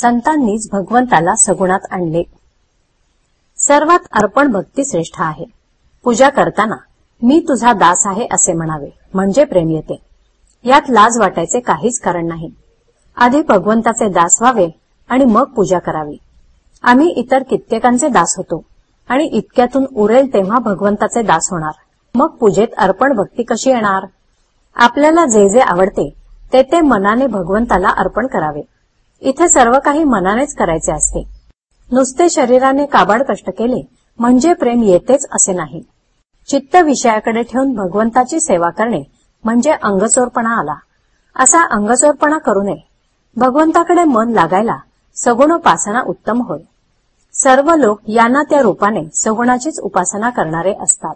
संतांनीच भगवंताला सगुणात आणले. सर्वात अर्पण भक्ती श्रेष्ठ आहे. पूजा करताना मी तुझा दास आहे असे म्हणावे म्हणजे प्रेम येते. यात लाज वाटायचे काहीच कारण नाही. आधी भगवंताचे दास व्हावे आणि मग पूजा करावी. आम्ही इतर कित्येकांचे दास होतो आणि इतक्यातून उरेल तेव्हा भगवंताचे दास होणार. मग पूजेत अर्पण भक्ती कशी येणार? आपल्याला जे जे आवडते ते ते मनाने भगवंताला अर्पण करावे. इथे सर्व काही मनानेच करायचे असते. नुसते शरीराने काबाड कष्ट केले म्हणजे प्रेम येतेच असे नाही. चित्त विषयाकडे ठेवून भगवंताची सेवा करणे म्हणजे अंगचोरपणा आला. असा अंगचोरपणा करू नये. भगवंताकडे मन लागायला सगुणोपासना उत्तम होय. सर्व लोक यांना त्या रूपाने सगुणाचीच उपासना करणारे असतात.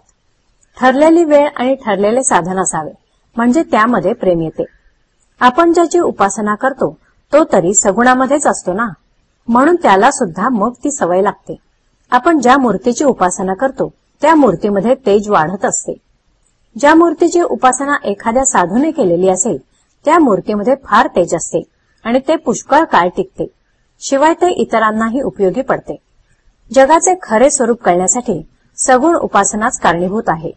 ठरलेली वेळ आणि ठरलेले साधन असावे म्हणजे त्यामध्ये प्रेम येते. आपण ज्याची उपासना करतो तो तरी सगुणामध्येच असतो ना? म्हणून त्याला सुद्धा मग ती सवय लागते. आपण ज्या मूर्तीची उपासना करतो त्या मूर्तीमध्ये तेज वाढत असते. ज्या मूर्तीची उपासना एखाद्या साधूने केलेली असेल त्या मूर्तीमध्ये फार तेज असते आणि ते पुष्कळ काळ टिकते. शिवाय ते इतरांनाही उपयोगी पडते. जगाचे खरे स्वरूप कळण्यासाठी सगुण उपासनाच कारणीभूत आहे.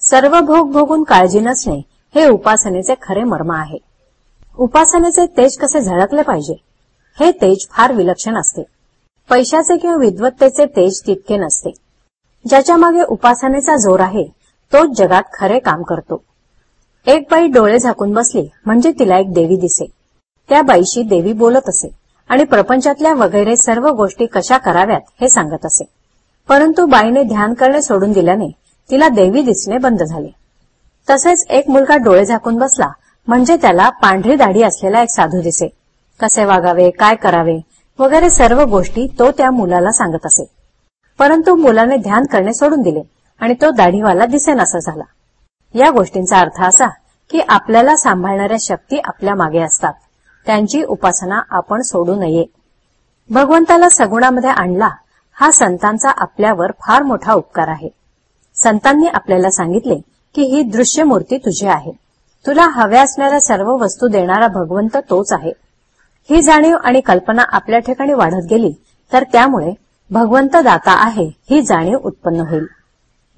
सर्व भोग भोगून काळजी नसणे हे उपासनेचे खरे मर्म आहे. उपासनेचे तेज कसे झळकले पाहिजे हे तेज फार विलक्षण असते. पैशाचे किंवा विद्वत्तेचे तेज तितके नसते. ज्याच्या मागे उपासनेचा जोर आहे तोच जगात खरे काम करतो. एक बाई डोळे झाकून बसली म्हणजे तिला एक देवी दिसे. त्या बाईशी देवी बोलत असे आणि प्रपंचातल्या वगैरे सर्व गोष्टी कशा कराव्यात हे सांगत असे. परंतु बाईने ध्यान करणे सोडून दिल्याने तिला देवी दिसणे बंद झाले. तसेच एक मुलगा डोळे झाकून बसला म्हणजे त्याला पांढरी दाढी असलेला एक साधू दिसे. कसे वागावे काय करावे वगैरे सर्व गोष्टी तो त्या मुलाला सांगत असे. परंतु मुलाने ध्यान करणे सोडून दिले आणि तो दाढीवाला दिसेनासा झाला. या गोष्टींचा अर्थ असा की आपल्याला सांभाळणाऱ्या शक्ती आपल्या मागे असतात. त्यांची उपासना आपण सोडू नये. भगवंताला सगुणामध्ये आणला हा संतांचा आपल्यावर फार मोठा उपकार आहे. संतांनी आपल्याला सांगितले की ही दृश्य मूर्ती तुझी आहे. तुला हव्या असणाऱ्या सर्व वस्तू देणारा भगवंत तोच आहे. ही जाणीव आणि कल्पना आपल्या ठिकाणी वाढत गेली तर त्यामुळे भगवंत दाता आहे ही जाणीव उत्पन्न होईल.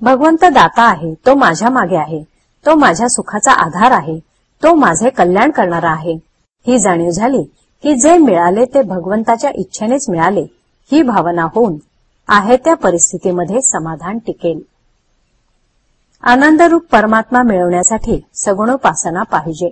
भगवंत दाता आहे तो माझ्या मागे आहे तो माझ्या सुखाचा आधार आहे तो माझे कल्याण करणारा आहे. ही जाणीव झाली की जे मिळाले ते भगवंताच्या इच्छेनेच मिळाले ही भावना होऊन आहे त्या परिस्थितीमध्ये समाधान टिकेल. आनंदरूप परमात्मा मिळवण्यासाठी सगुणोपासना पाहिजे.